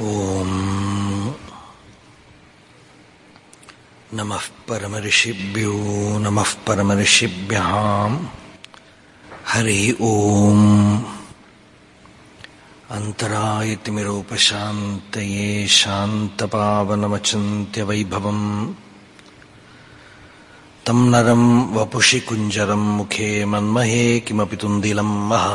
ॐ नमः परमऋषिभ्यो नमः परमऋषिभ्याम् हरि ॐ अन्तरायतिमिरोपशान्तये शान्तपावनमचिन्त्यवैभवम्। तं नरं वपुषि कुञ्जरं मुखे मन्महे किमपि तुन्दिलं महः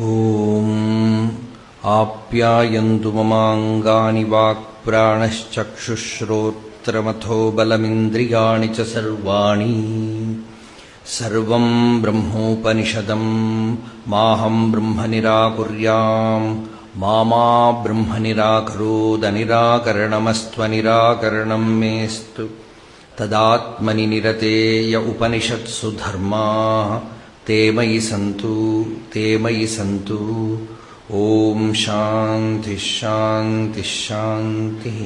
ॐ आप्यायन्तु ममाङ्गानि वाक्प्राणश्चक्षुश्रोत्रमथो बलमिन्द्रियाणि च सर्वाणि। सर्वम् ब्रह्मोपनिषदम् माहम् ब्रह्म निराकुर्याम् मा मा ब्रह्म निराकरोदनिराकरणमस्त्वनिराकरणम् मेऽस्तु। तदात्मनि निरतेय उपनिषत्सु धर्माः ते मयि सन्तु ते मयि सन्तु। ॐ शान्तिः शान्तिः शान्तिः।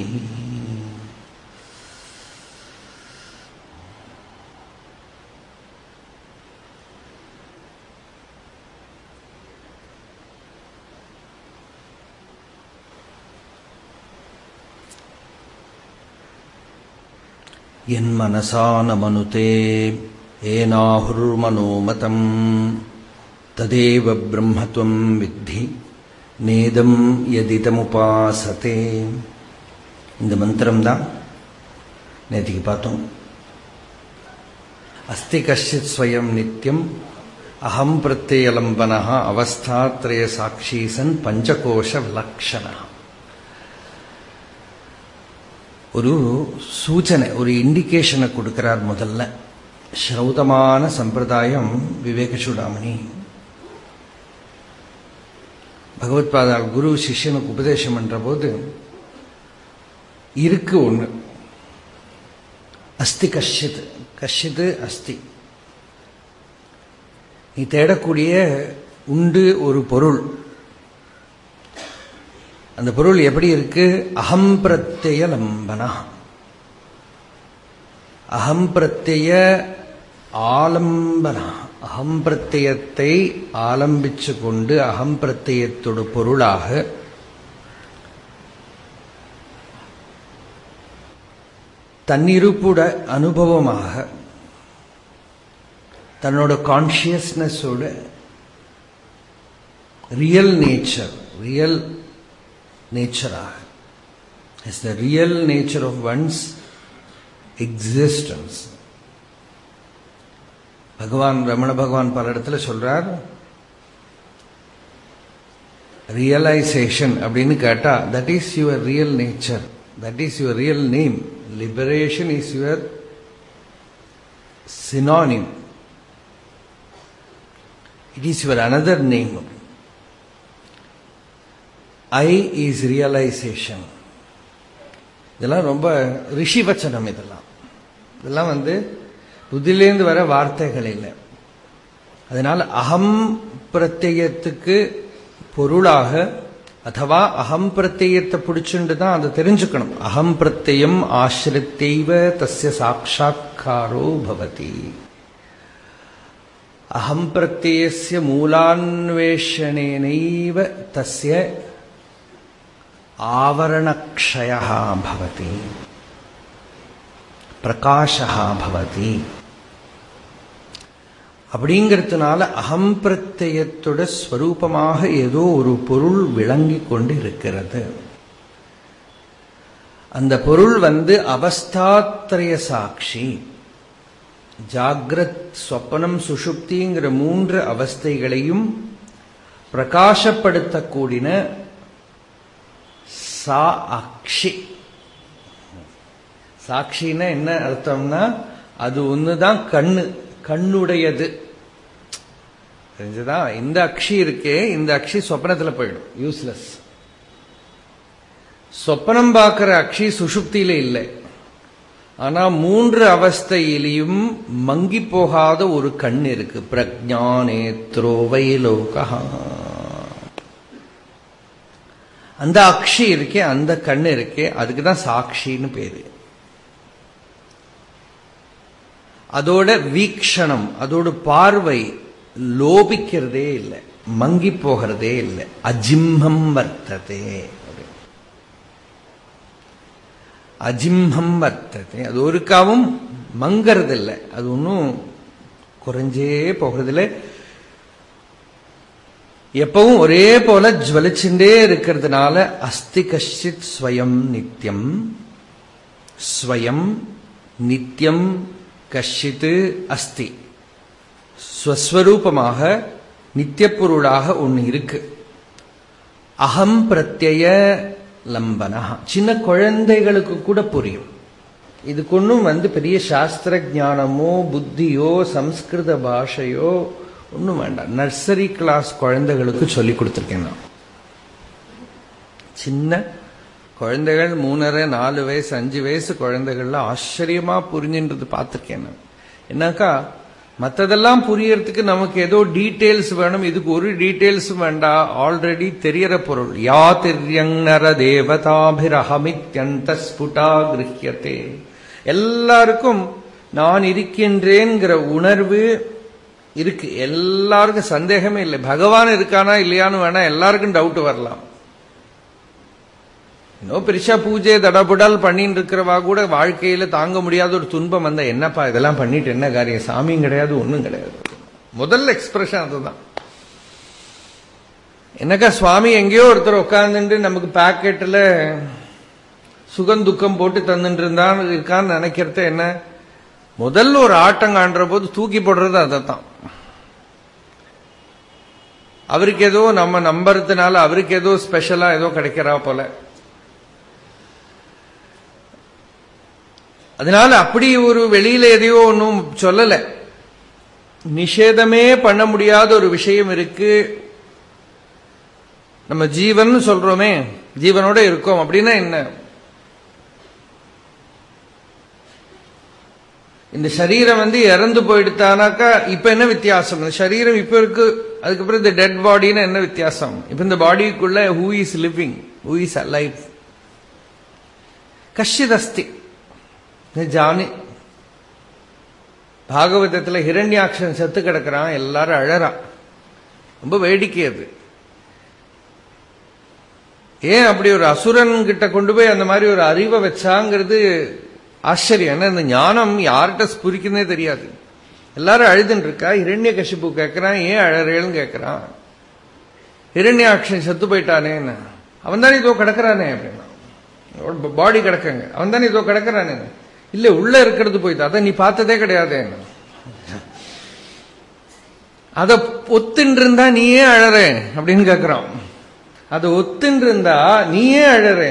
यन्मनसा न मनुते ஏனாಹುர்மனோமதம் ததேவ பிரம்மத்வம் வித்தி நேதம் எதிதமுபாசதே இந்த மந்திரம்தான் நேற்றுக்கு பார்த்தோம். அஸ்தி கஷ்டித் ஸ்வயம் நித்தியம் அகம் பிரத்யலம்பன அவஸ்தாத்ரய சாட்சீசன் பஞ்சகோஷ விலக்ஷண. ஒரு சூச்சனை ஒரு இண்டிகேஷனை கொடுக்கிறார் முதல்ல. ஸ்ரௌதமான சம்பிரதாயம் விவேக சூடாமணி. பகவத்பாதால் குரு சிஷ்யனுக்கு உபதேசம் பண்ணுறபோது போது இருக்கு ஒண்ணு. அஸ்தி கஷ்யத் கஷ்யத்து அஸ்தி. நீ தேடக்கூடிய உண்டு ஒரு பொருள். அந்த பொருள் எப்படி இருக்கு? அகம் பிரத்ய லம்பனா. அகம் பிரத்ய ஆலம்பன அகம்பிரத்தியத்தை ஆலம்பிச்சு கொண்டு அகம்பிரத்தியத்தோட பொருளாக தன்னிருப்புட அனுபவமாக தன்னோட கான்சியஸ்னஸோட real nature real நேச்சராக is the real nature of one's existence பகவான் ரமண பகவான் பல இடத்துல சொல்றார் ரியலைசேஷன் அப்படின்னு கேட்டா that is your real nature that is your real name liberation is your synonym it is your another name I is realization இதெல்லாம் ரொம்ப ரிஷி வச்சனம் இதெல்லாம். இதெல்லாம் வந்து புதிலேந்து வர வார்த்தைகள் இல்லை. அதனால் அகம் பிரத்யத்துக்கு பொருளாக அதுவா அகம் பிரத்யத்தை பிடிச்சுண்டு தான் அதை தெரிஞ்சுக்கணும். அகம் பிரத்யம் ஆசிரித்தைவ தஸ்ய சாட்சா்காரோ பவதி. அகம் பிரத்யஸ்ய மூலான்வேஷணேனைவ தஸ்ய ஆவரணக்ஷயா பவதி. பிரகாஷா பவதி. அப்படிங்கிறதுனால அகம்பிரத்தயத்தோட ஸ்வரூபமாக ஏதோ ஒரு பொருள் விளங்கி கொண்டு இருக்கிறது அந்த பொருள் வந்து அவஸ்தாத்திரய சாட்சி. ஜாகிரத் சொப்பனம் சுஷுப்திங்கிற மூன்று அவஸ்தைகளையும் பிரகாசப்படுத்தக்கூடின சா சாட்சின்னா என்ன அர்த்தம்னா அது ஒண்ணுதான் கண்ணு. கண்ணுடையது. தெரிஞ்சுதான் இந்த அக்ஷி இருக்கே இந்த அக்ஷி சொப்னத்தில் போயிடும். யூஸ்லெஸ் சொப்பனம் பார்க்கிற அக்ஷி சுஷுப்தியில இல்லை. ஆனா மூன்று அவஸ்தையிலையும் மங்கி போகாத ஒரு கண் இருக்கு. பிரஜானேத்ரோ வைலோகா அந்த அக்ஷி இருக்கே அந்த கண் இருக்கே அதுக்கு தான் சாட்சின்னு பேரு. அதோட வீக்ஷணம் அதோட பார்வை லோபிக்கிறதே இல்லை மங்கி போகிறதே இல்லை. அஜிம்மம் வர்த்ததே. அஜிம்மம் வர்த்ததே. அது ஒருக்காவும் மங்கறதில்லை. அது ஒன்றும் குறைஞ்சே போகிறதில்லை. எப்பவும் ஒரே போல ஜுவலிச்சுட்டே இருக்கிறதுனால அஸ்தி கஷ்டித் ஸ்வயம் நித்தியம் ஸ்வயம் நித்தியம் கஷ்டித்து அஸ்தி. ஸ்வஸ்வரூபமாக நித்திய பொருளாக ஒன்று இருக்கு. அகம் பிரத்யய லம்பனா சின்ன குழந்தைகளுக்கு கூட புரியும். இதுக்கு ஒன்றும் வந்து பெரிய சாஸ்திர ஜானமோ புத்தியோ சம்ஸ்கிருத பாஷையோ ஒன்றும் வேண்டாம். நர்சரி கிளாஸ் குழந்தைகளுக்கு சொல்லி கொடுத்துருக்கேன் நான். சின்ன குழந்தைகள் மூணரை நாலு வயசு அஞ்சு வயசு குழந்தைகள்லாம் ஆச்சரியமா புரிஞ்சுன்றது பார்த்துருக்கேன் நான். என்னக்கா மற்றதெல்லாம் புரியறதுக்கு நமக்கு ஏதோ டீட்டெயில்ஸ் வேணும். இதுக்கு ஒரு டீட்டெயில்ஸ் வேண்டாம் ஆல்ரெடி தெரியற பொருள். யா திரியங்கர தேவதாபிரஹமித்யந்த ஸ்புடா கிரகியத்தே எல்லாருக்கும் நான் இருக்கின்றேங்கிற உணர்வு இருக்கு. எல்லாருக்கும் சந்தேகமே இல்லை. பகவான் இருக்கானா இல்லையான்னு வேணா எல்லாருக்கும் டவுட் வரலாம். இன்னும் பெருசா பூஜை தடபுடல் பண்ணிட்டு இருக்கிறவா கூட வாழ்க்கையில தாங்க முடியாத ஒரு துன்பம் வந்த என்னப்பா இதெல்லாம் பண்ணிட்டு என்ன காரியம் சாமியும் கிடையாது ஒண்ணும் கிடையாது முதல்ல எக்ஸ்பிரஷன் அதுதான் என்னக்கா சுவாமி எங்கேயோ ஒருத்தர் உட்காந்துட்டு நமக்கு பாக்கெட்ல சுகம் துக்கம் போட்டு தந்துட்டு இருந்தான் இருக்கான்னு நினைக்கிறது என்ன முதல்ல ஒரு ஆட்டம் காண்ற போது தூக்கி போடுறது அதைத்தான் அவருக்கு ஏதோ நம்ம நம்புறதுனால அவருக்கு ஏதோ ஸ்பெஷலா ஏதோ கிடைக்கிறா போல அதனால அப்படி ஒரு வெளியில எதையோ ஒன்றும் சொல்லல. நிஷேதமே பண்ண முடியாத ஒரு விஷயம் இருக்கு. நம்ம ஜீவன் சொல்றோமே ஜீவனோட இருக்கோம். அப்படின்னா என்ன? இந்த சரீரம் வந்து இறந்து போயிடுத்தானாக்கா இப்ப என்ன வித்தியாசம்? இந்த சரீரம் இப்ப இருக்கு அதுக்கப்புறம் இந்த டெட் பாடின்னு என்ன வித்தியாசம்? இப்ப இந்த பாடிக்குள்ள who is living who is alive கஷிதஸ்தி ஜானி. பாகவதத்தில் ஹிரண்யாட்சன் செத்து கிடக்கிறான் எல்லாரும் அழறான். ரொம்ப வேடிக்கை அது. ஏன் அப்படி ஒரு அசுரன் கிட்ட கொண்டு போய் அந்த மாதிரி ஒரு அறிவை வச்சாங்கிறது ஆச்சரியம். ஏன்னா இந்த ஞானம் யார்கிட்ட ஸ்புரிக்குன்னே தெரியாது. எல்லாரும் அழுதுன்னு இருக்கா? ஹிரண்ய கஷிப்பு கேட்கறான் ஏன் அழறேன்னு கேட்கிறான் இரண்யாட்சன் செத்து போயிட்டானே அவன் தானே இதோ கிடக்கிறானே அப்படின்னா. பாடி கிடக்குங்க. அவன் தானே இதோ கிடக்கிறானே. இல்ல உள்ள இருக்கிறது போயிட்டு அதை நீ பார்த்ததே கிடையாது. அத ஒத்துன்னு இருந்தா நீயே அழற அப்படின்னு கேக்குறான் அதை ஒத்துன்னு இருந்தா நீயே அழற.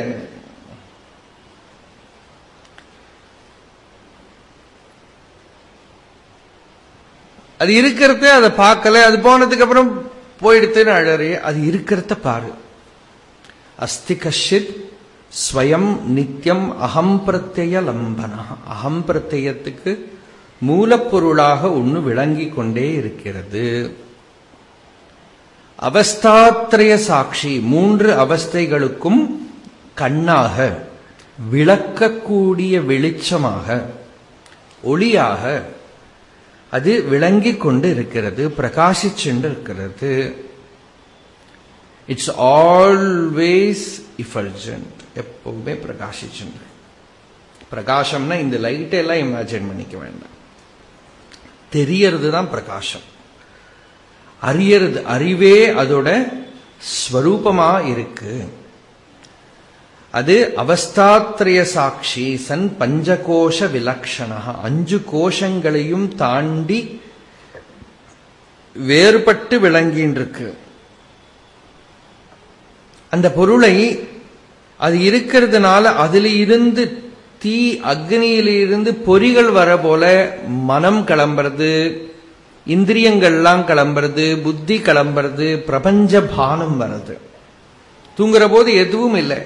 அது இருக்கிறத அதை பார்க்கல அது போனதுக்கு அப்புறம் போயிடுத்துன்னு அழறே அது இருக்கிறத பாரு. அஸ்தி கஷித் ஸ்வயம் நித்தியம் அகம் பிரத்ய லம்பனா அகம் பிரத்யத்துக்கு மூலப்பொருளாக ஒன்று விளங்கி கொண்டே இருக்கிறது. அவஸ்தாத்திரய சாட்சி மூன்று அவஸ்தைகளுக்கும் கண்ணாக விளக்கக்கூடிய வெளிச்சமாக ஒளியாக அது விளங்கி கொண்டு இருக்கிறது பிரகாசிச்சுண்டு இருக்கிறது. இட்ஸ் ஆல்வேஸ் இஃபர்ஜென்ட் எப்பவுமே பிரகாசிச்சுண்டு. பிரகாசம்னா இந்த லைட்டை எல்லாம் இமேஜின் பண்ணிக்க வேண்டாம். தெரியறது தான் பிரகாசம். அறியறது அறிவே அதோட ஸ்வரூபமா இருக்கு. அது அவஸ்தாத்திரய சாட்சி சன் பஞ்சகோஷ விலக்ஷணா அஞ்சு கோஷங்களையும் தாண்டி வேறுபட்டு விளங்கின்றிருக்கு. அந்த பொருளை அது இருக்கிறதுனால அதுல இருந்து தீ அக்னியிலிருந்து பொறிகள் வர போல மனம் கிளம்புறது இந்திரியங்கள்லாம் கிளம்புறது புத்தி கிளம்புறது பிரபஞ்ச பானம் வர்றது. தூங்குற போது எதுவும் இல்லை.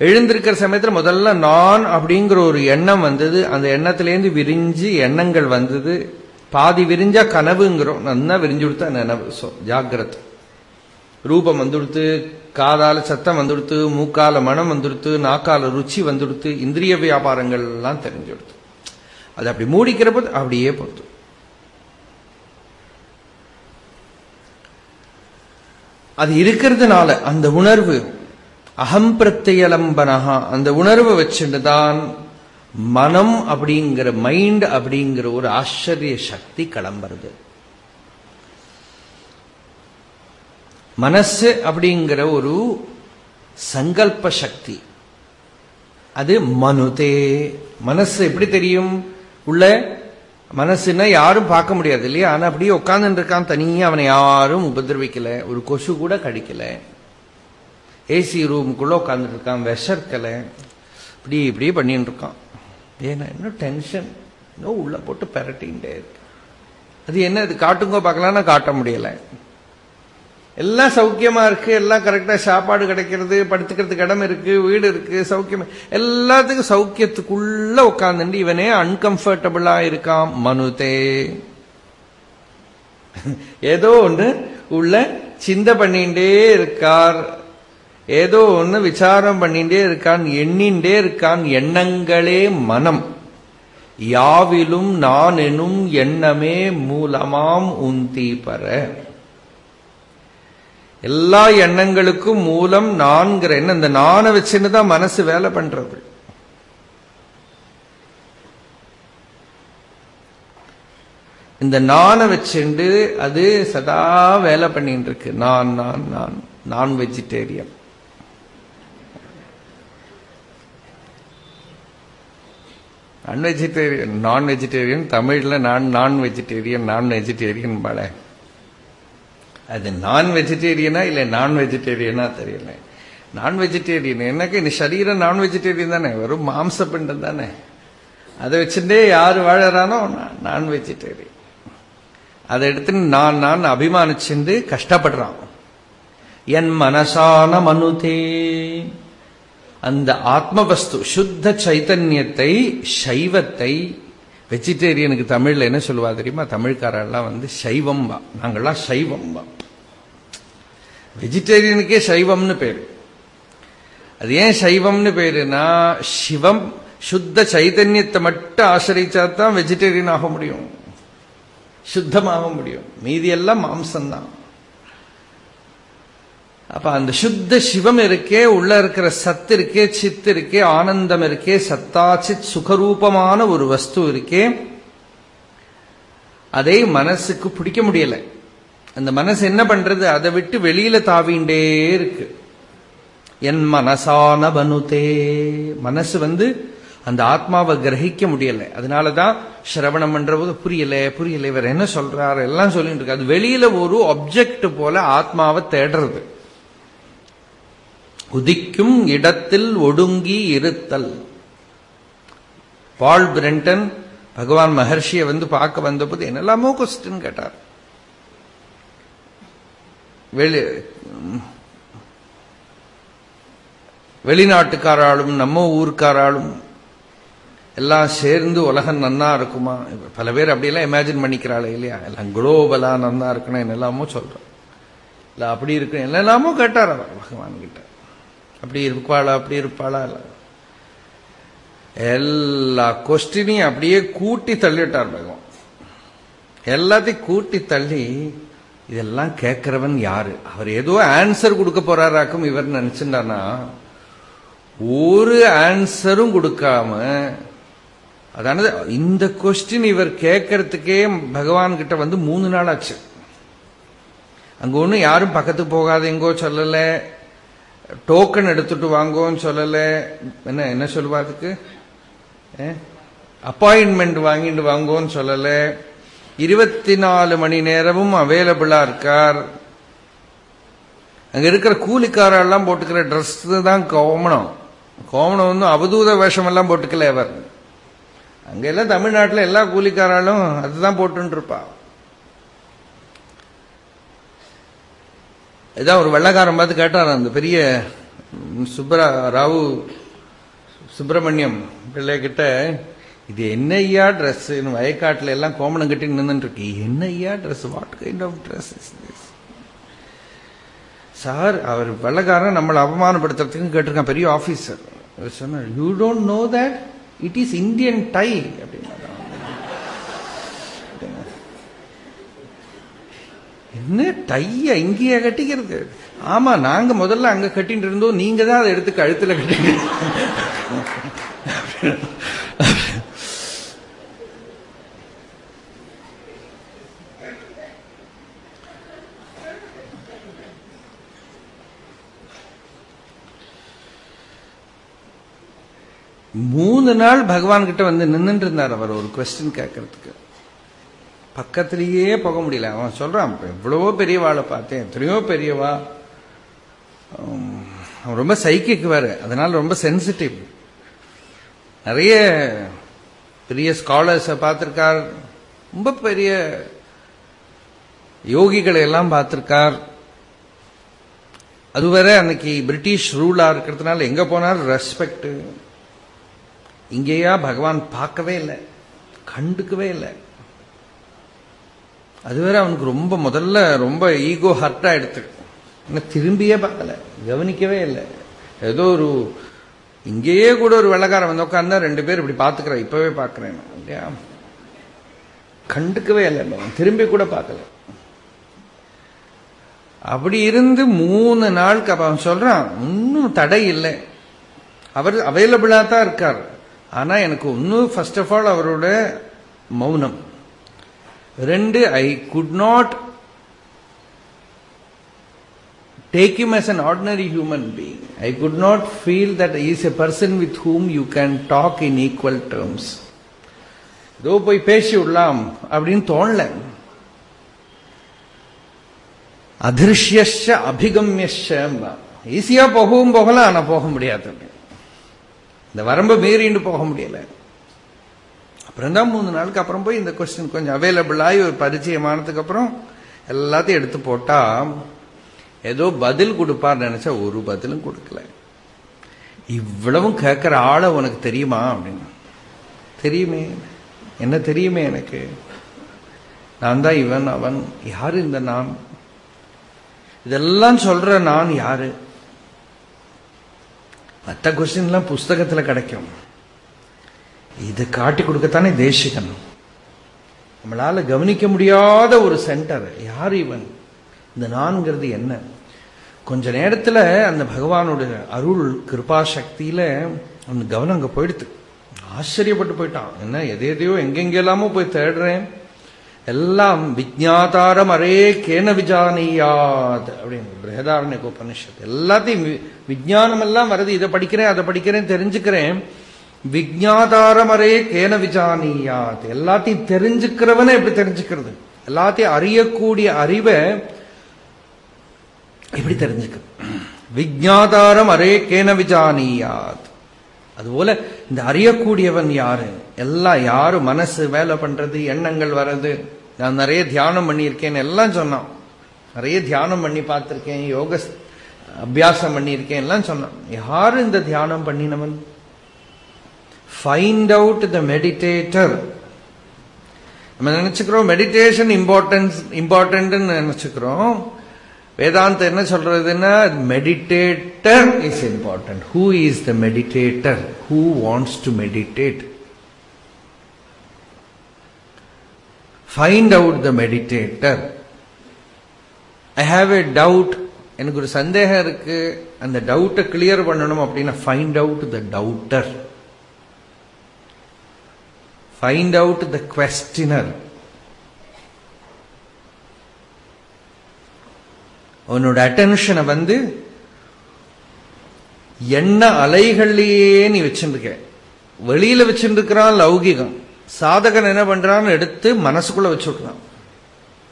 எழுந்திருக்கிற சமயத்துல முதல்ல நான் அப்படிங்கிற ஒரு எண்ணம் வந்தது. அந்த எண்ணத்திலேருந்து விரிஞ்சு எண்ணங்கள் வந்தது. பாதி விரிஞ்சா கனவுங்கிறோம். நல்லா விரிஞ்சு கொடுத்தா நினைவு. சோ ஜாகிரத் ரூபம் வந்துடுத்து காதால சத்தம் வந்துடுத்து மூக்கால மனம் வந்துடுத்து நாக்கால ருச்சி வந்துடுத்து இந்திரிய வியாபாரங்கள் எல்லாம் தெரிஞ்சுடுத்து. அது அப்படி மூடிக்கிறப்ப அப்படியே பொறுத்து அது இருக்கிறதுனால அந்த உணர்வு அகம் பிரத்யலம்பனகா அந்த உணர்வை வச்சுட்டு தான் மனம் அப்படிங்கிற மைண்ட் அப்படிங்கிற ஒரு ஆச்சரிய சக்தி கிளம்புறது. மனசு அப்படிங்கிற ஒரு சங்கல்ப சக்தி. அது மனுதே. மனசு எப்படி தெரியும்? உள்ள மனசுன்னா யாரும் பார்க்க முடியாது இல்லையா? ஆனா அப்படியே உட்கார்ந்து இருக்கான் தனியா அவனை யாரும் உபதிரவிக்கல. ஒரு கொசு கூட கடிக்கல. ஏசி ரூமுக்குள்ள உட்காந்துட்டு இருக்கான் விஷர்க்கல. இப்படி இப்படியே பண்ணிட்டு இருக்கான் ஏன்னா இன்னும் டென்ஷன் இன்னும் உள்ள போட்டு பெரட்டின்ண்டே இருக்கு. அது என்ன இது காட்டுங்க பார்க்கலாம்னா காட்ட முடியலை. எல்லாம் சௌக்கியமா இருக்கு எல்லாம் கரெக்டா சாப்பாடு கிடைக்கிறது படுத்துக்கிறதுக்கு இடம் இருக்கு வீடு இருக்கு சௌக்கியம். எல்லாத்துக்கும் சௌக்கியத்துக்குள்ள உட்காந்துட்டு இவனே அன்கம்ஃபர்டபுளா இருக்கான் மனுதே. ஏதோ ஒண்ணு உள்ள சிந்த பண்ணிண்டே இருக்கார். ஏதோ ஒண்ணு விசாரம் பண்ணிட்டே இருக்கான் எண்ணின்றே இருக்கான் எண்ணங்களே மனம். யாவிலும் நான் எனும் எண்ணமே மூலமாம் உந்தி பர. எல்லா எண்ணங்களுக்கும் மூலம் நான்கிற எண்ணம். இந்த நானை வச்சுன்னு தான் மனசு வேலை பண்றது. இந்த நானை வச்சுண்டு அது சதா வேலை பண்ணிட்டு இருக்கு நான் நான் நான். நான் வெஜிடேரியன் நான் வெஜிடேரியன் நான் வெஜிடேரியன் தமிழ்ல நான் நான் வெஜிடேரியன் நான் வெஜிடேரியன் பல. அது நான் வெஜிடேரியனா இல்லை நான் வெஜிடேரியனா தெரியல. நான் வெஜிடேரியன் எனக்கு இந்த சரீரம் நான் வெஜிடேரியன் தானே? வெறும் மாம்ச பிண்டம் தானே? அதை வச்சுட்டே யாரு வாழறானோ? நான் வெஜிடேரியன் அதை எடுத்து நான் நான் அபிமானிச்சுண்டு கஷ்டப்படுறான். என் மனசான மனுதே. அந்த ஆத்மவஸ்து சுத்த சைத்தன்யத்தை சைவத்தை வெஜிடேரியனுக்கு தமிழ்ல என்ன சொல்லுவா தெரியுமா? தமிழ்காரெல்லாம் வந்து சைவம் வா. நாங்கள்லாம் சைவம் வா. வெஜிடேரியனுக்கே சைவம்னு பேரு. அது ஏன் சைவம்னு பேருனா சிவம் சுத்த சைதன்யத்தை மட்டும் ஆசிரிச்சா தான் வெஜிடேரியன் ஆக முடியும். சுத்தமாக முடியும். மீதி எல்லாம் மாம்சம்தான். அப்ப அந்த சுத்த சிவம் இருக்கே உள்ள இருக்கிற சத்து இருக்கே சித்து இருக்கே ஆனந்தம் இருக்கே சத்தாச்சித் சுகரூபமான ஒரு வஸ்து இருக்கே அதை மனசுக்கு பிடிக்க முடியலை. அந்த மனசு என்ன பண்றது? அதை விட்டு வெளியில தாவிண்டே இருக்கு. என் மனசான பனுதே. மனசு வந்து அந்த ஆத்மாவை கிரகிக்க முடியல. அதனாலதான் சிரவணம் பண்ற போது புரியல புரியல இவர் என்ன சொல்றாரு? எல்லாம் சொல்லிட்டு இருக்கு அது வெளியில ஒரு ஆப்ஜெக்ட் போல ஆத்மாவை தேடுறது. உதிக்கும் இடத்தில் ஒடுங்கி இருத்தல். பால் பிரெண்டன் பகவான் மகர்ஷியை வந்து பார்க்க வந்தபோது என்னெல்லாமோ கொஸ்டின் கேட்டார். வெளி வெளிநாட்டுக்காராலும் நம்ம ஊருக்காராலும் எல்லாம் சேர்ந்து உலகம் நன்னா இருக்குமா? பல பேர் அப்படியெல்லாம் இமேஜின் பண்ணிக்கிறாள் இல்லையா? எல்லாம் குளோபலா நன்னா இருக்கணும் என்னெல்லாமோ சொல்றோம் இல்ல அப்படி இருக்கு என்னெல்லாமோ கேட்டார் அவர் பகவான் கிட்ட. அப்படி இருப்பாளா அப்படி இருப்பாளா? இல்ல. எல்லா கொஸ்டினையும் அப்படியே கூட்டி தள்ளிட்டார் பகவான். எல்லாத்தையும் கூட்டி தள்ளி இதெல்லாம் கேட்கிறவன் யாரு? அவர் ஏதோ ஆன்சர் கொடுக்க போறாராக்கும் இவர் நினைச்சுட்டானா ஒரு ஆன்சரும் கொடுக்காம அதானது இந்த கொஸ்டின் இவர் கேட்கறதுக்கே பகவான் கிட்ட வந்து மூணு நாள் ஆச்சு. அங்க ஒன்றும் யாரும் பக்கத்துக்கு போகாதீங்கோ சொல்லல. டோக்கன் எடுத்துட்டு வாங்கோன்னு சொல்லல. என்ன என்ன சொல்லுவா அதுக்கு? அப்பாயின்மெண்ட் வாங்கிட்டு வாங்கோன்னு சொல்லலை. இருபத்தி நாலு மணி நேரமும் அவைலபிளா இருக்கார். அங்க இருக்கிற கூலிக்காரெல்லாம் போட்டுக்கிற ட்ரெஸ் தான் கோமணம். கோமணம் வந்து அவதூத வேஷம் எல்லாம் போட்டுக்கல அவர். அங்க எல்லாம் தமிழ்நாட்டில் எல்லா கூலிக்காராலும் அதுதான் போட்டு இருப்பா இதான் ஒரு வெள்ளக்காரன் பார்த்து கேட்டார் அந்த பெரிய சுப்ரா ராவு சுப்பிரமணியம் பிள்ளைகிட்ட இது என்ன ஐயா ட்ரெஸ் வயக்காட்டில் எல்லாம் கோமணம் கட்டி நின்றுட்டு இருக்கு என்ன ஐயா dress what kind of dress sir அவர் வெள்ளக்காரன் நம்மளை அவமானப்படுத்துறதுக்கு கேட்டிருக்கான் பெரிய ஆபீசர் சொன்னார் you don't know that it is Indian tie அப்படின்னா என்ன டைய இங்கேயே கட்டிக்கிறது? ஆமா நாங்க முதல்ல அங்க கட்டிட்டு இருந்தோம் நீங்க தான் அதை எடுத்து கழுத்துல கட்டிட்டு மூணு நாள் பகவான் கிட்ட வந்து நின்றுட்டு இருந்தார் அவர் ஒரு கொஸ்டின் கேட்கறதுக்கு. பக்கத்திலேயே போக முடியல. அவன் சொல்றான் எவ்வளவோ பெரியவாளை பார்த்தேன். எத்தனையோ பெரியவா. அவன் ரொம்ப சைக்கிக்கு வேறு. அதனால ரொம்ப சென்சிட்டிவ் நிறைய பெரிய ஸ்காலர்ஸை பார்த்துருக்கார். ரொம்ப பெரிய யோகிகளை எல்லாம் பார்த்துருக்கார். அதுவரை அன்னைக்கு பிரிட்டிஷ் ரூலா இருக்கிறதுனால எங்க போனாலும் ரெஸ்பெக்ட் இங்கேயா பகவான் பார்க்கவே இல்லை. கண்டுக்கவே இல்லை. அதுவரை அவனுக்கு ரொம்ப முதல்ல ரொம்ப ஈகோ ஹர்ட்டா எடுத்து இன்னும் திரும்பியே பார்க்கல. கவனிக்கவே இல்லை. ஏதோ ஒரு இங்கேயே கூட ஒரு வெள்ளக்காரன் வந்து உட்கார்ந்தா ரெண்டு பேர் இப்படி பார்த்துக்கிறேன் இப்பவே பார்க்கிறேன் இல்லையா? கண்டுக்கவே இல்லை. அவன் திரும்பி கூட பார்க்கல. அப்படி இருந்து மூணு நாளுக்கு அப்ப அவன் சொல்றான் ஒன்னும் தடை இல்லை. அவர் அவைலபிளா தான் இருக்கார். ஆனா எனக்கு ஒன்னும் ஃபர்ஸ்ட் ஆஃப் ஆல் அவரோட மௌனம் ரெண்டு I could not take him as an ordinary human being. I could not feel that he is a person with whom you can talk in equal terms. ஏதோ போய் பேசி விடலாம் அப்படின்னு தோணல அதிருஷ்யஷ அபிகம்யஷ ஈஸியா போகவும் போகலாம் ஆனா போக முடியாது இந்த வரம்பை மீறிண்டு போக முடியல. அப்புறம் தான் மூணு நாளுக்கு அப்புறம் போய் இந்த கொஸ்டின் கொஞ்சம் அவைலபிள் ஆகி ஒரு பரிச்சயமானதுக்கு அப்புறம் எல்லாத்தையும் எடுத்து போட்டா ஏதோ பதில் கொடுப்பார் நினைச்சா ஒரு பதிலும் கொடுக்கல. இவ்வளவும் கேட்கிற ஆளை உனக்கு தெரியுமா அப்படின்னு. தெரியுமே. என்ன தெரியுமே எனக்கு? நான் தான் இவன் அவன். யாரு இந்த நான்? இதெல்லாம் சொல்ற நான் யாரு? மற்ற கொஸ்டின்லாம் புஸ்தகத்தில் கிடைக்கும். இது காட்டி கொடுக்கத்தானே தேசிகன். நம்மளால் கவனிக்க முடியாத ஒரு சென்டர் யார் இவன்? இந்த நான்கிறது என்ன? கொஞ்ச நேரத்தில் அந்த பகவானோட அருள் கிருபா சக்தியில அவன் கவனம் அங்கே போயிடுது. ஆச்சரியப்பட்டு போயிட்டான். என்ன எதையதையோ எங்கெங்கெல்லாமோ போய் தேடுறேன். எல்லாம் விஜாதாரம் அரே கேன விஜானியாத் அப்படின்னு பிரகதாரண்ய உபனிஷத் எல்லாத்தையும் வி- எல்லாம் வருது. இதை படிக்கிறேன் அதை படிக்கிறேன் தெரிஞ்சுக்கிறேன். விஜாதாரம் அரே கேன விஜானியாத். எல்லாத்தையும் தெரிஞ்சுக்கிறவனை எப்படி தெரிஞ்சுக்கிறது? எல்லாத்தையும் அறியக்கூடிய அறிவை எப்படி தெரிஞ்சுக்க விஜாதாரம் அரே கேன விஜானியாத். அதுபோல இந்த அறியக்கூடியவன் யாரு? எல்லாம் யாரு? மனசு வேலை பண்றது எண்ணங்கள் வர்றது. நான் நிறைய தியானம் பண்ணியிருக்கேன் எல்லாம் சொன்னான். நிறைய தியானம் பண்ணி பார்த்திருக்கேன் யோக அபியாசம் பண்ணியிருக்கேன் எல்லாம் சொன்னான். யாரு இந்த தியானம் பண்ணினவன்? ஃபைண்ட் அவுட் த மெடிடேட்டர் நம்ம நினைச்சுக்கிறோம் மெடிடேஷன் இம்பார்ட்டன்ஸ் இம்பார்ட்டன்ட்னு நினைச்சுக்கிறோம். வேதாந்தம் என்ன சொல்றதுன்னா meditator is important who is the meditator who wants to meditate find out the meditator I have a doubt எனக்கு ஒரு சந்தேகம் இருக்கு. அந்த டவுட்டை கிளியர் பண்ணணும் அப்படின்னா find out the doubter find out the questioner அவனோட அட்டென்ஷனை வந்து எண்ண அலைகள்லயே நீ வச்சுருக்க? வெளியில வச்சுருக்கிறான் லௌகிகம். சாதகன் என்ன பண்றான்னு எடுத்து மனசுக்குள்ள வச்சுடுறான்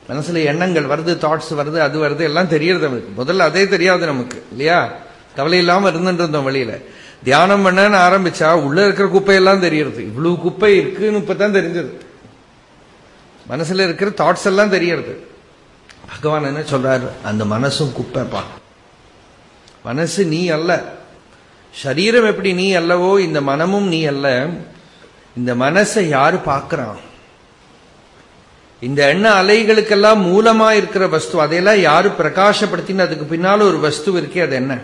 மனசுல எண்ணங்கள் வருது தாட்ஸ் வருது அது வருது எல்லாம் தெரியறது அவனுக்கு. முதல்ல அதே தெரியாது நமக்கு இல்லையா? கவலை இல்லாம இருந்துட்டு இருந்தோம் வெளியில. தியானம் பண்ணன்னு ஆரம்பிச்சா உள்ள இருக்கிற குப்பையெல்லாம் தெரியறது. இவ்வளவு குப்பை இருக்குன்னு இப்பதான் தெரிஞ்சது. மனசுல இருக்கிற தாட்ஸ் எல்லாம் தெரியறது. பகவான் என்ன சொல்றாரு? அந்த மனசும் குப்பைப்பா. மனசு நீ அல்ல. சரீரம் எப்படி நீ அல்லவோ இந்த மனமும் நீ அல்ல. இந்த மனசை யாரு பார்க்கிறான்? இந்த எண்ண அலைகளுக்கெல்லாம் மூலமா இருக்கிற வஸ்து அதையெல்லாம் யாரு பிரகாசப்படுத்தின்னு அதுக்கு பின்னால ஒரு வஸ்து இருக்கே அது என்ன?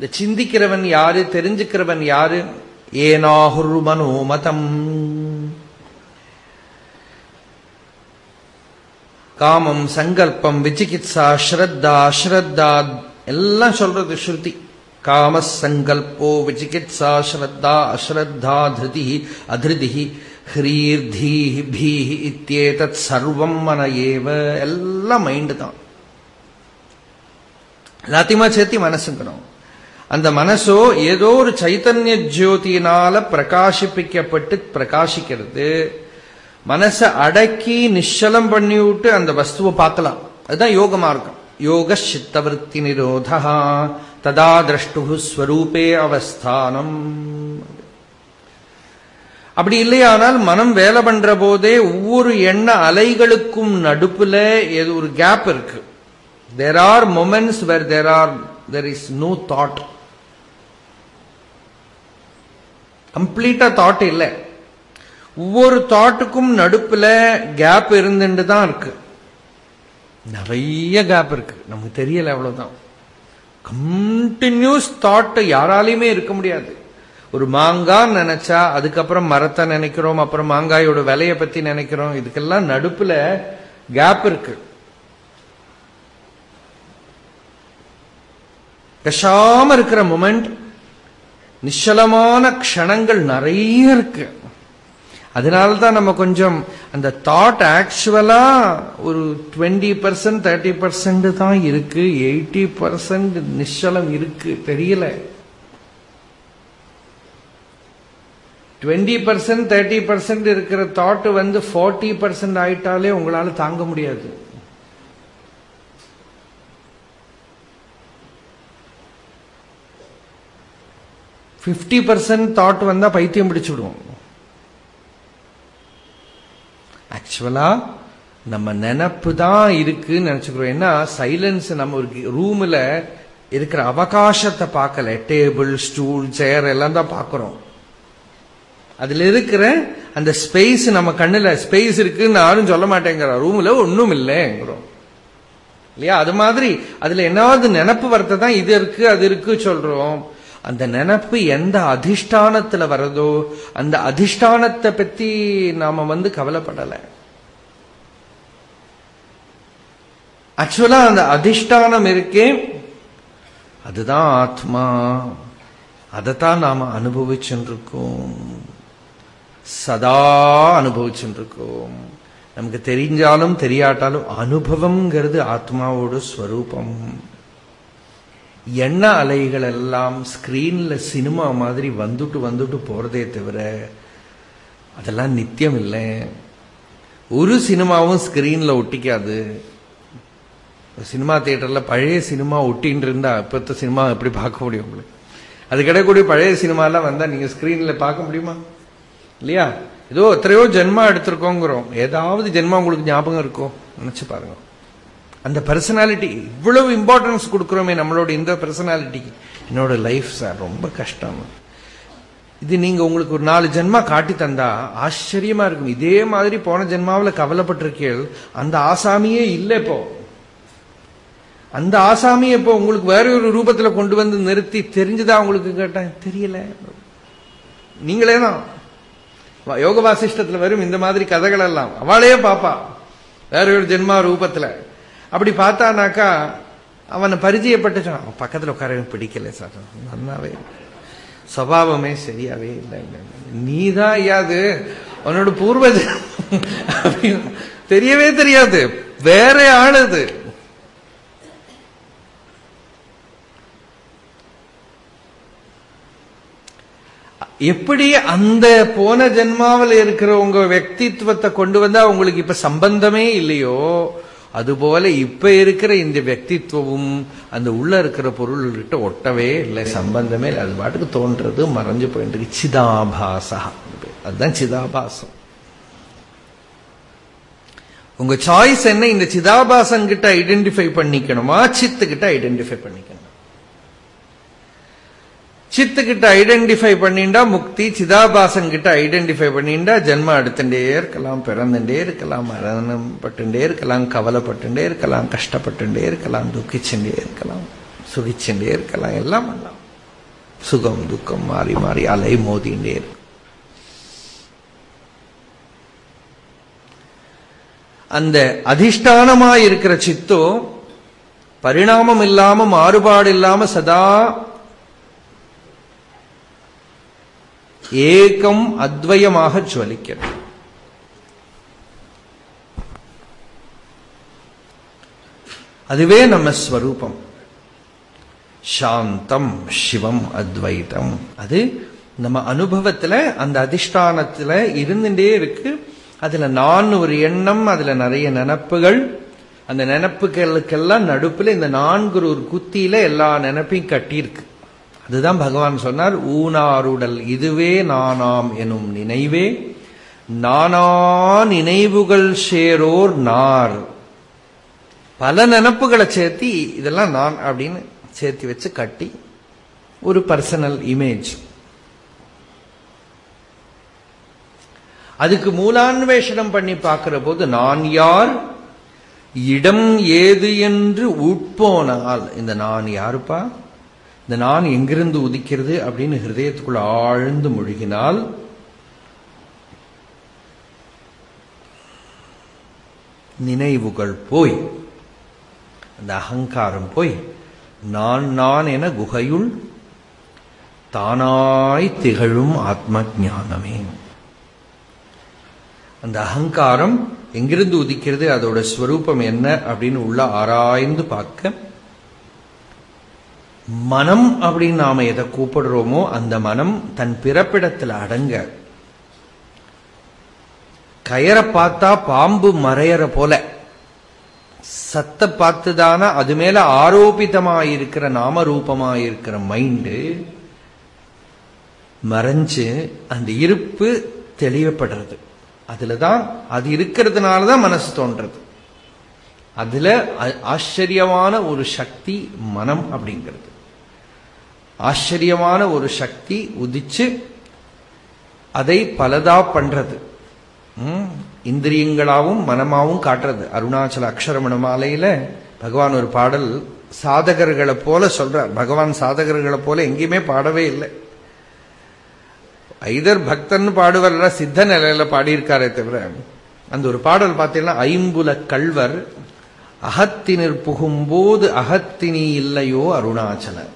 இந்த சிந்திக்கிறவன் யாரு தெரிஞ்சுக்கிறவன் யாரு? ஏனாகுரு மனோமதம் காமம் சங்கல்பம் விசிகித்சா ஸ்ரத்தா ஸ்ரத்தா எல்லாம் சொல்றது ஸ்ருதி. காம சங்கல்போ விசிகித்சா ஸ்ரத்தா அஸ்ரத்தா திருதி அதிருதி ஹ்ரீர்தீ பீஹி இத்தியேதத் சர்வம் மன ஏவ. எல்லாம் மைண்டு தான். எல்லாத்தையுமா சேர்த்து மனசுங்கிறோம் அந்த மனசோ ஏதோ ஒரு சைத்தன்ய ஜோதியினால பிரகாசிப்பிக்கப்பட்டு பிரகாசிக்கிறது. மனசை அடக்கி நிச்சலம் பண்ணி விட்டு அந்த வஸ்துவை பார்க்கலாம். அதுதான் யோக மார்க்கம். யோக சித்தவருத்தி நிரோதா. ததா திரஷ்டு ஸ்வரூபே அவஸ்தானம். அப்படி இல்லையானால் மனம் வேலை பண்ற போதே ஒவ்வொரு எண்ண அலைகளுக்கும் நடுப்புல ஏதோ ஒரு கேப் இருக்கு. There are moments where there are there is no thought கம்ப்ளீட்டா தாட் இல்லை. ஒவ்வொரு தாட்டுக்கும் நடுப்புல கேப் இருந்துட்டு தான் இருக்கு. நிறைய கேப் இருக்கு. நமக்கு தெரியல அவ்வளவுதான். கண்டினியூஸ் தாட் யாராலையுமே இருக்க முடியாது. ஒரு மாங்காய் நினைச்சா அதுக்கப்புறம் மரத்தை நினைக்கிறோம் அப்புறம் மாங்காயோட விலையை பத்தி நினைக்கிறோம் இதுக்கெல்லாம் நடுப்புல கேப் இருக்கு. பெஷாம இருக்கிற மொமெண்ட் நிச்சலமான க்ஷணங்கள் நிறைய இருக்கு. அதனால தான் நம்ம கொஞ்சம் அந்த தாட் ஆக்சுவலா ஒரு டுவெண்ட்டி பர்சன்ட் தேர்ட்டி பர்சன்ட் தான் இருக்கு. எயிட்டி பர்சன்ட் நிச்சலம் இருக்கு. தெரியல. டுவெண்ட்டி பர்சன்ட் தேர்ட்டி பர்சன்ட் இருக்கிற தாட் வந்து ஃபார்ட்டி பர்சன்ட் ஆயிட்டாலே உங்களால தாங்க முடியாது. பிப்டி பர்சன்ட் தாட் வந்தா பைத்தியம் பிடிச்சிடுவோம். ஆக்சுவலா நம்ம நினப்பு தான் இருக்குன்னு நினைச்சுக்கிறோம். ஏன்னா சைலன்ஸ் நம்ம ஒரு ரூம்ல இருக்கிற அவகாசத்தை பார்க்கல. டேபிள் ஸ்டூல் சேர் எல்லாம் தான் பார்க்கிறோம். அதுல இருக்கிற அந்த ஸ்பேஸ் நம்ம கண்ணுல ஸ்பேஸ் இருக்குன்னு யாரும் சொல்ல மாட்டேங்கிற. ரூம்ல ஒன்னும் இல்லைங்கிறோம். இல்லையா? அது மாதிரி அதுல என்னாவது நினப்பு வரத்தை தான் இது இருக்கு அது இருக்கு சொல்றோம். அந்த நினப்பு எந்த அதிஷ்டானத்துல வரதோ அந்த அதிஷ்டானத்தை பத்தி நாம வந்து கவலைப்படலை. ஆக்சுவலா அந்த அதிஷ்டானம் இருக்கே அதுதான் ஆத்மா. அதைத்தான் நாம அனுபவிச்சுருக்கோம் சதா அனுபவிச்சுருக்கோம் நமக்கு தெரிஞ்சாலும் தெரியாட்டாலும் அனுபவம்ங்கிறது ஆத்மாவோட ஸ்வரூபம். எண்ண அலைகள் எல்லாம் ஸ்கிரீன்ல சினிமா மாதிரி வந்துட்டு வந்துட்டு போறதே தவிர அதெல்லாம் நித்தியம் இல்லை ஒரு சினிமாவும் ஸ்கிரீன்ல ஒட்டிக்காது. சினிமா தியேட்டர்ல பழைய சினிமா ஒட்டின்னு இருந்தா இப்பத்த சினிமா எப்படி பார்க்க முடியும் உங்களுக்கு? அது கிடைக்கக்கூடிய பழைய சினிமாலாம் வந்தா நீங்க ஸ்கிரீன்ல பார்க்க முடியுமா? இல்லையா? ஏதோ எத்தனையோ ஜென்மா எடுத்திருக்கோங்கிறோம். ஏதாவது ஜென்மா உங்களுக்கு ஞாபகம் இருக்கும் நினைச்சு பாருங்க. அந்த பர்சனாலிட்டி இவ்வளவு இம்பார்ட்டன்ஸ் கொடுக்குறோமே நம்மளோட இந்த பர்சனாலிட்டிக்கு என்னோட லைஃப் சார் ரொம்ப கஷ்டம். இது நீங்க உங்களுக்கு ஒரு நாலு ஜென்மா காட்டி தந்தா ஆச்சரியமா இருக்கும். இதே மாதிரி போன ஜென்மாவில் கவலைப்பட்டிருக்கீள் அந்த ஆசாமியே இல்லை இப்போ. அந்த ஆசாமியை இப்போ உங்களுக்கு வேற ஒரு ரூபத்தில் கொண்டு வந்து நிறுத்தி தெரிஞ்சுதா உங்களுக்கு கேட்டேன். தெரியல. நீங்களே தான். யோக வாசிஷ்டத்தில் வரும் இந்த மாதிரி கதைகள் எல்லாம். அவளையே பாப்பா. வேற ஒரு ஜென்மா ரூபத்தில். அப்படி பார்த்தானாக்கா அவனை பரிச்சயப்பட்டு சொன்னான் பக்கத்தில் உட்காரவே பிடிக்கல சார். நன்னாவே சபாவமே சரியாவே இல்லை. நீ தான் ஐயாது. உன்னோட பூர்வஜ தெரியவே தெரியாது. வேற ஆளுது எப்படி அந்த போன ஜென்மாவில் இருக்கிற உங்க વ્યક્તિત્વத்தை கொண்டு வந்தா உங்களுக்கு இப்ப சம்பந்தமே இல்லையோ? அதுபோல இப்ப இருக்கிற இந்த வக்தித்வமும் அந்த உள்ள இருக்கிற பொருள்கிட்ட ஒட்டவே இல்லை. சம்பந்தமே இல்லை. அது பாட்டுக்கு தோன்றது மறைஞ்சு போயிட்டு இருக்கு. சிதாபாசா. அதுதான் சிதாபாசம். உங்க சாய்ஸ் என்ன? இந்த சிதாபாசம் கிட்ட ஐடென்டிஃபை பண்ணிக்கணுமா? சித்து கிட்ட ஐடென்டிஃபை பண்ணிக்கணும். சித்து கிட்ட ஐடென்டிஃபை பண்ணிண்டா முக்தி சிதாபாசன் கிட்ட ஐடென்டிஃபை பண்ணிண்டா ஜென்மம் எடுத்துட்டே இருக்கலாம் பிறந்துட்டே இருக்கலாம் மரணம் பட்டுட்டே இருக்கலாம் கவலைப்பட்டுட்டே இருக்கலாம் கஷ்டப்பட்டுட்டே இருக்கலாம் துக்கிச்சுட்டே இருக்கலாம் சுகிச்சுட்டே இருக்கலாம் எல்லாம் பண்ணலாம். சுகம் துக்கம் மாறி மாறி அலை மோதிண்டே இருக்கும் அந்த அதிஷ்டானமா இருக்கிற சித்தோ பரிணாமம் இல்லாம மாறுபாடு இல்லாம சதா ஏகம் அத்வயமாக ஜுவலிக்கிறது. அதுவே நம்ம ஸ்வரூபம். சாந்தம் சிவம் அத்வைதம். அது நம்ம அனுபவத்துல அந்த அதிஷ்டானத்துல இருந்துட்டே இருக்கு. அதுல நான் ஒரு எண்ணம் அதுல நிறைய நினப்புகள். அந்த நினப்புகளுக்கெல்லாம் நடுப்புல இந்த நான்கு ஒரு குத்தியில எல்லா நினப்பையும் கட்டியிருக்கு. அதுதான் பகவான் சொன்னார் ஊனாருடல் இதுவே நானாம் எனும் நினைவே நானா நினைவுகள் சேரோர் நார். பல நினப்புகளை சேர்த்தி இதெல்லாம் நான் அப்படின்னு சேர்த்து வச்சு கட்டி ஒரு பர்சனல் இமேஜ் அதுக்கு மூலான்வேஷனம் பண்ணி பார்க்கிற போது நான் யார் இடம் ஏது என்று உட்போனால் இந்த நான் யாருப்பா? இந்த நான் எங்கிருந்து உதிக்கிறது அப்படின்னு ஹிருதயத்துக்குள்ள ஆழ்ந்து முழுகினால் நினைவுகள் போய் அந்த அகங்காரம் போய் நான் நான் என குகையுள் தானாய் திகழும் ஆத்ம ஞானமே அந்த அகங்காரம் எங்கிருந்து உதிக்கிறது அதோட ஸ்வரூபம் என்ன அப்படின்னு உள்ள ஆராய்ந்து பார்க்க மனம் அப்படின்னு நாம எதை கூப்பிடுறோமோ அந்த மனம் தன் பிறப்பிடத்தில் அடங்க. கயரை பார்த்தா பாம்பு மறையற போல. சத்த பார்த்துதானா அது மேல ஆரோபிதமாயிருக்கிற நாம ரூபமாயிருக்கிற மைண்டு மறைஞ்சு அந்த இருப்பு தெளிவப்படுறது அதுலதான் அது இருக்கிறதுனால தான் மனசு தோன்றது. அதுல ஆச்சரியமான ஒரு சக்தி மனம் அப்படிங்கிறது. ஆச்சரியமான ஒரு சக்தி உதிச்சு அதை பலதா பண்றது. இந்திரியங்களாவும் மனமாவும் காட்டுறது. அருணாச்சல அக்ஷரமண மாலையில பகவான் ஒரு பாடல் சாதகர்களை போல சொல்றார். பகவான் சாதகர்களை போல எங்கேயுமே பாடவே இல்லை. ஐதர் பக்தன் பாடுவர்ல சித்த நிலையில பாடியிருக்காரே தவிர அந்த ஒரு பாடல் பார்த்தீங்கன்னா ஐம்புல கல்வர் அகத்தினர் புகும்போது அகத்தினி இல்லையோ அருணாச்சலன்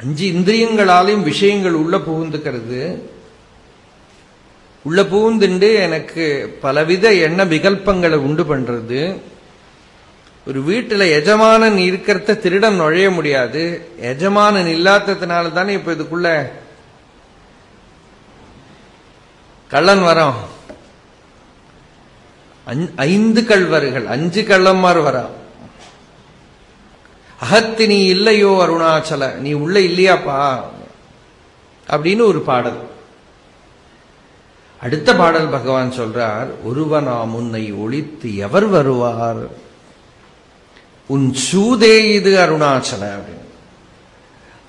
அஞ்சு இந்திரியங்களாலையும் விஷயங்கள் உள்ள புகுந்துக்கிறது. உள்ள புகுந்துண்டு எனக்கு பலவித எண்ண விகல்பங்களை உண்டு பண்றது. ஒரு வீட்டுல எஜமானன் இருக்கிறத திருடன் நுழைய முடியாது. எஜமானன் இல்லாததுனால தானே இப்ப இதுக்குள்ள கள்ளன் வரோம் ஐந்து கல்வர்கள் அஞ்சு கள்ளம்மார் வரான். அகத்தி நீ இல்லையோ அருணாச்சல. நீ உள்ள இல்லையாப்பா. அப்படின்னு ஒரு பாடல். அடுத்த பாடல் பகவான் சொல்றார் ஒருவனா முன்னை ஒழித்து எவர் வருவார்? உன் சூதே இது அருணாச்சல. அப்படின்னு.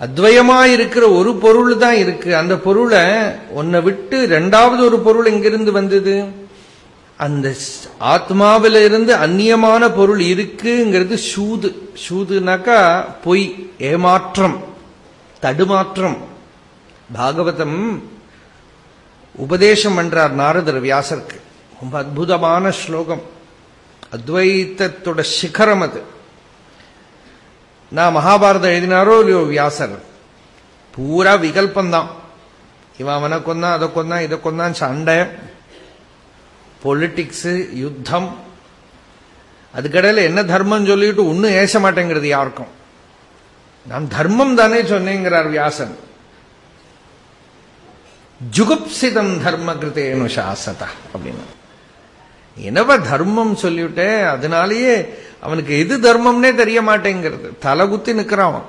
அத்வயமா இருக்கிற ஒரு பொருள் தான் இருக்கு. அந்த பொருளை உன்னை விட்டு ரெண்டாவது ஒரு பொருள் எங்கிருந்து வந்தது? அந்த ஆத்மாவில இருந்து அந்நியமான பொருள் இருக்குங்கிறது சூது. சூதுனாக்கா பொய் ஏமாற்றம் தடுமாற்றம். பாகவதம் உபதேசம் பண்றார் நாரதர் வியாசருக்கு. ரொம்ப அற்புதமான ஸ்லோகம். அத்வைத்தத்தோட சிகரம் அது. நான் மகாபாரதம் எழுதினாரோ இல்லையோ வியாசர். பூரா விகல்பந்தான் இவன் அவனை கொந்தான் அதை கொந்தான் இதை கொந்தான் சண்டை பொலிட்டிக்ஸ் யுத்தம். அதுக்கடையில் என்ன தர்மம் சொல்லிட்டு ஒன்னும் ஏச மாட்டேங்கிறது யாருக்கும். நான் தர்மம் தானே சொன்னேங்கிறார் வியாசன். ஜுகுப்சிதம் தர்ம கிருத்தேனு சாசத அப்படின்னு. என்னவா தர்மம் சொல்லிவிட்டேன் அதனாலேயே அவனுக்கு எது தர்மம்னே தெரிய மாட்டேங்கிறது. தலை குத்தி நிக்கிறான்